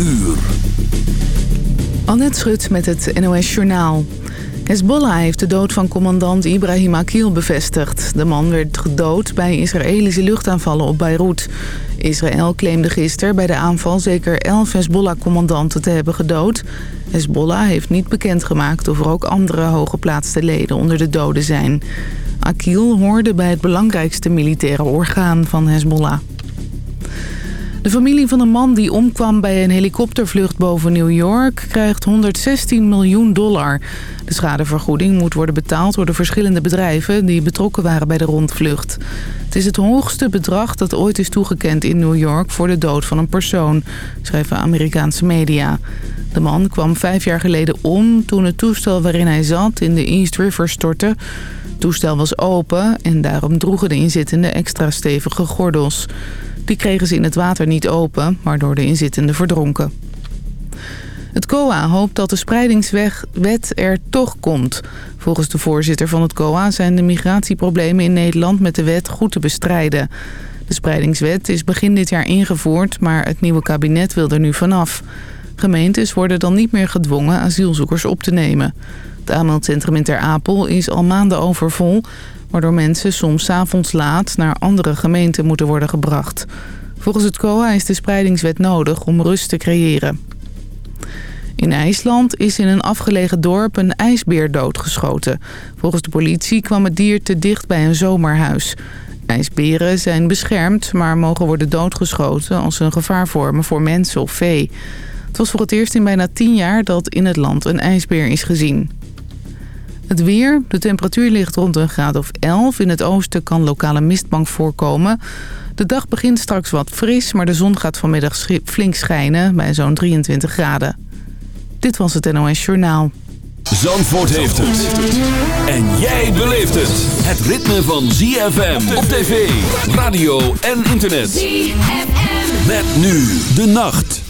uur. Annette Schut met het NOS Journaal. Hezbollah heeft de dood van commandant Ibrahim Akil bevestigd. De man werd gedood bij Israëlische luchtaanvallen op Beirut. Israël claimde gisteren bij de aanval zeker 11 Hezbollah-commandanten te hebben gedood. Hezbollah heeft niet bekendgemaakt of er ook andere hooggeplaatste leden onder de doden zijn. Akil hoorde bij het belangrijkste militaire orgaan van Hezbollah. De familie van een man die omkwam bij een helikoptervlucht boven New York krijgt 116 miljoen dollar. De schadevergoeding moet worden betaald door de verschillende bedrijven die betrokken waren bij de rondvlucht. Het is het hoogste bedrag dat ooit is toegekend in New York voor de dood van een persoon, schrijven Amerikaanse media. De man kwam vijf jaar geleden om toen het toestel waarin hij zat in de East River stortte. Het toestel was open en daarom droegen de inzittenden extra stevige gordels. Die kregen ze in het water niet open, waardoor de inzittenden verdronken. Het COA hoopt dat de spreidingswet er toch komt. Volgens de voorzitter van het COA zijn de migratieproblemen in Nederland met de wet goed te bestrijden. De spreidingswet is begin dit jaar ingevoerd, maar het nieuwe kabinet wil er nu vanaf. Gemeentes worden dan niet meer gedwongen asielzoekers op te nemen. Het aanmeldcentrum in Ter Apel is al maanden overvol waardoor mensen soms avonds laat naar andere gemeenten moeten worden gebracht. Volgens het COA is de spreidingswet nodig om rust te creëren. In IJsland is in een afgelegen dorp een ijsbeer doodgeschoten. Volgens de politie kwam het dier te dicht bij een zomerhuis. IJsberen zijn beschermd, maar mogen worden doodgeschoten als ze een gevaar vormen voor mensen of vee. Het was voor het eerst in bijna tien jaar dat in het land een ijsbeer is gezien. Het weer. De temperatuur ligt rond een graad of 11. In het oosten kan lokale mistbank voorkomen. De dag begint straks wat fris, maar de zon gaat vanmiddag flink schijnen bij zo'n 23 graden. Dit was het NOS Journaal. Zandvoort heeft het. En jij beleeft het. Het ritme van ZFM op tv, radio en internet. ZFM. Met nu de nacht.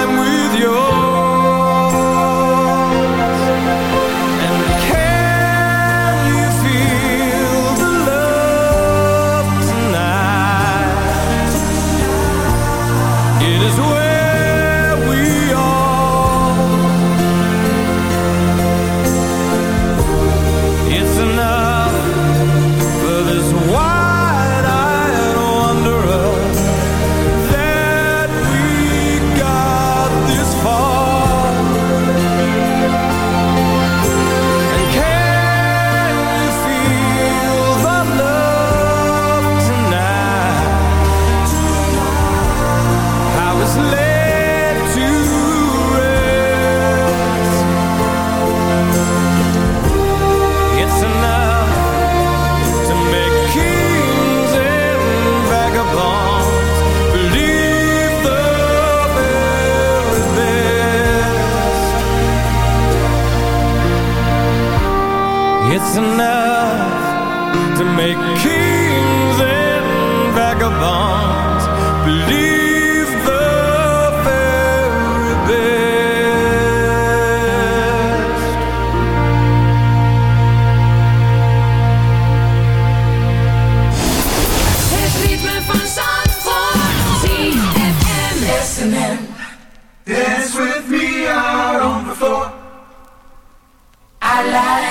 it's enough to make kings and vagabonds believe the very best. Dance with me out on the floor. I like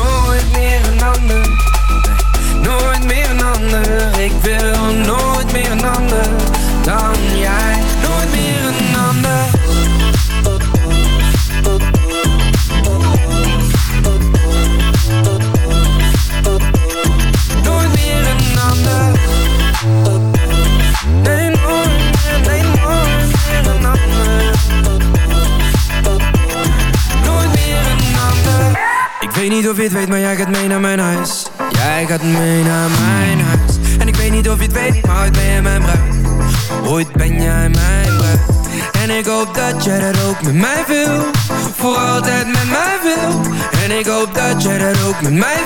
Ik wil nooit meer een ander mij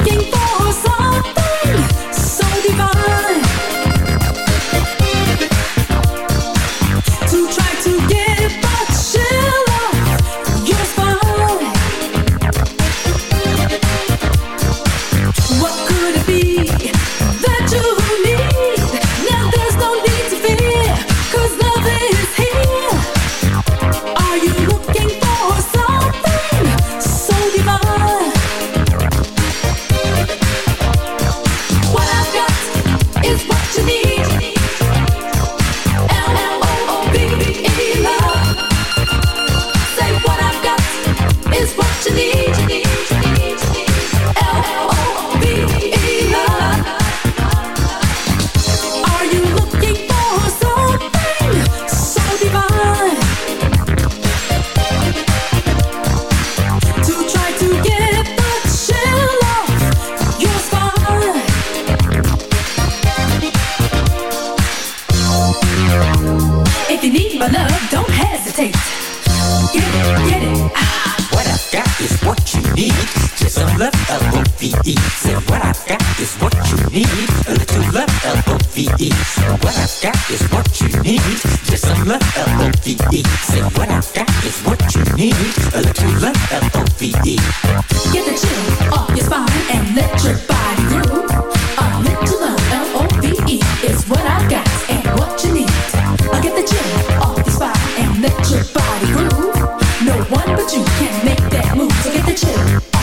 need. Just some love, L-O-V-E. Say what I've got is what you need. A little love, L-O-V-E. Get the chill off your spine and let your body groove. A little love, L-O-V-E, is what I've got and what you need. I get the chill off your spine and let your body groove. No one but you can make that move. So get the chill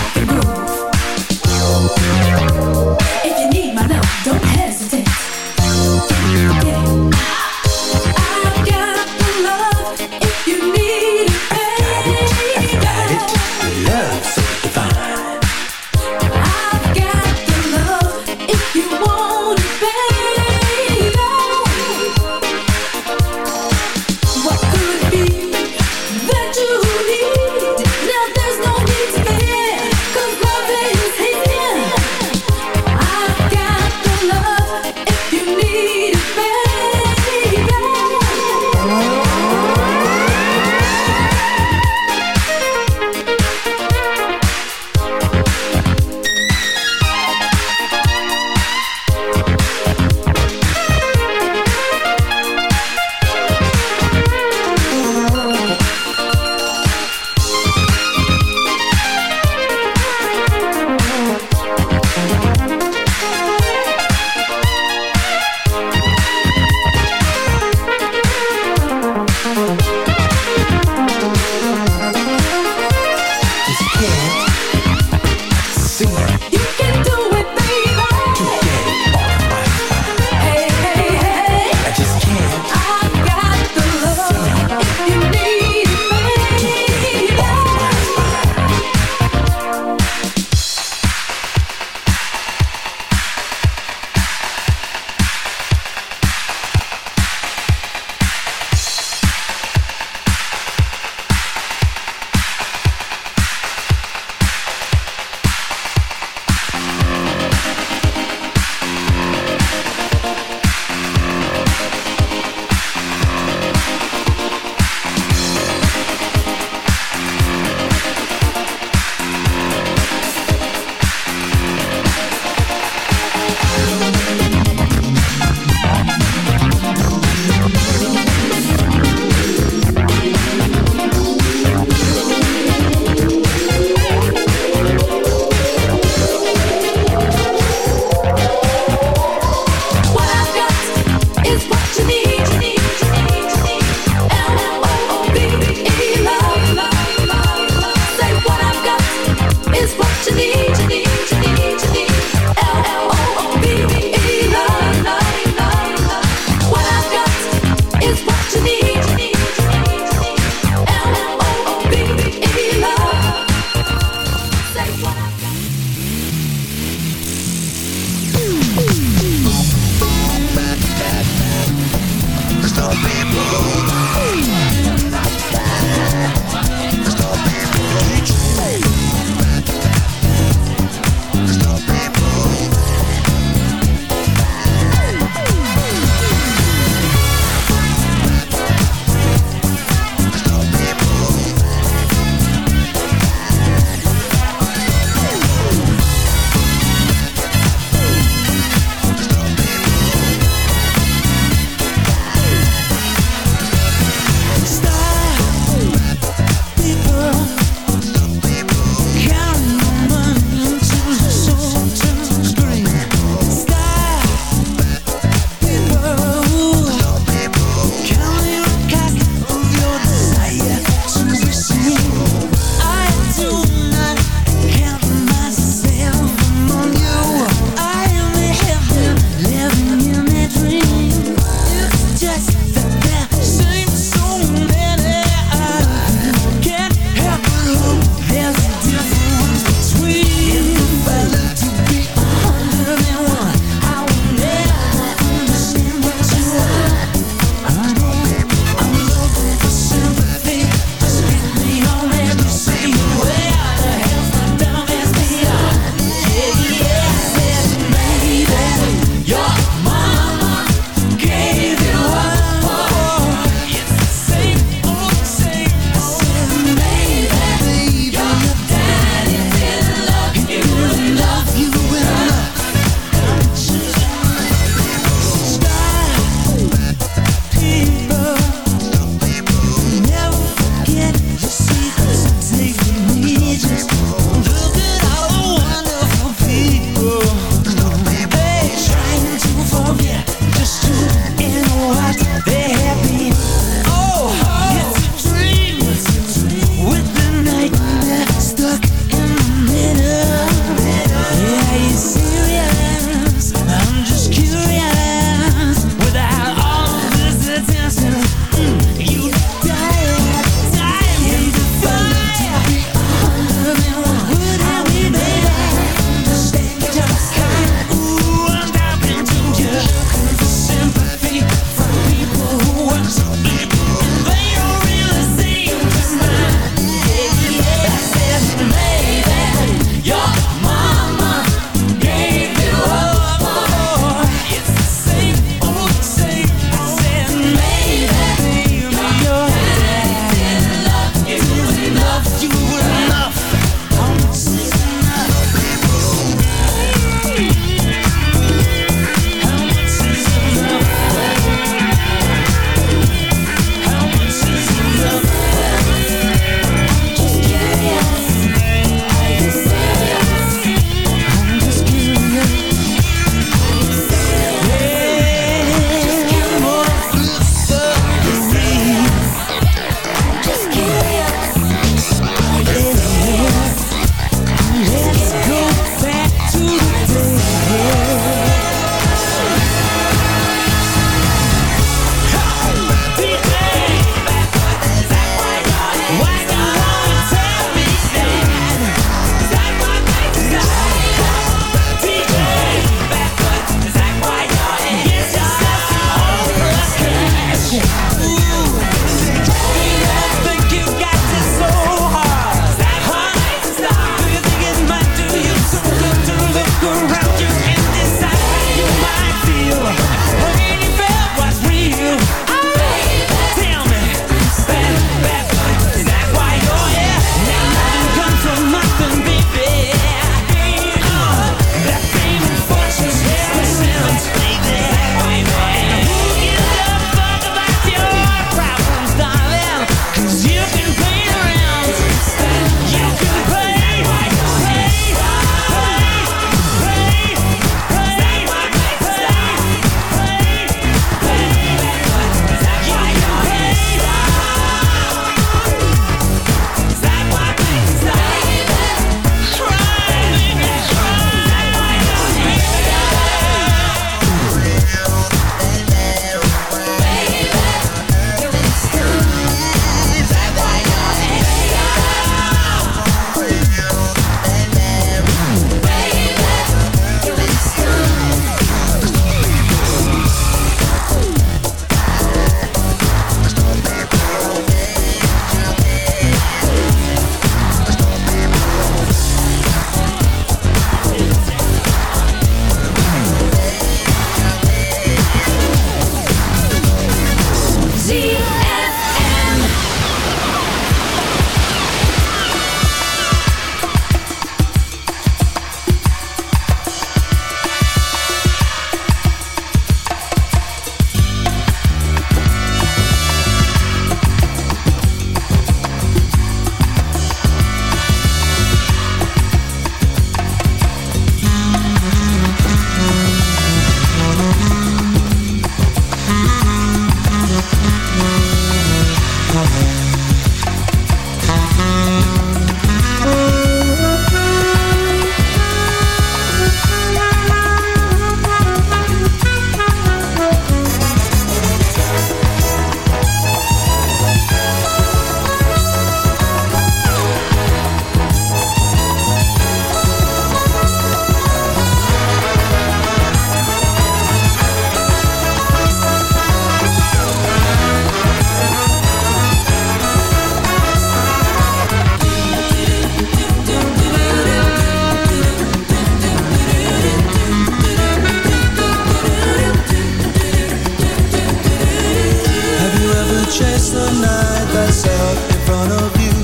chase the night that's out in front of you.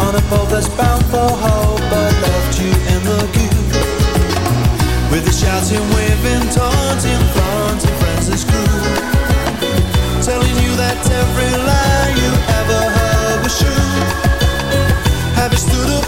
On a boat that's bound for hope, I left you in the queue. With the shouting, waving, taunting, flaunting friends and crew. Telling you that every lie you ever heard was true. Have you stood up?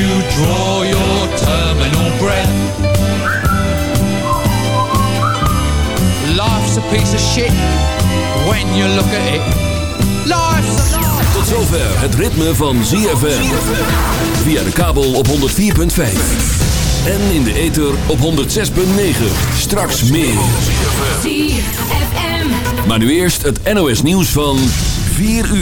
you draw your terminal breath. Life's a piece of shit when you look at it. Life's a life. Tot zover het ritme van ZFM. Via de kabel op 104.5. En in de ether op 106.9. Straks meer. ZFM. Maar nu eerst het NOS nieuws van 4 uur.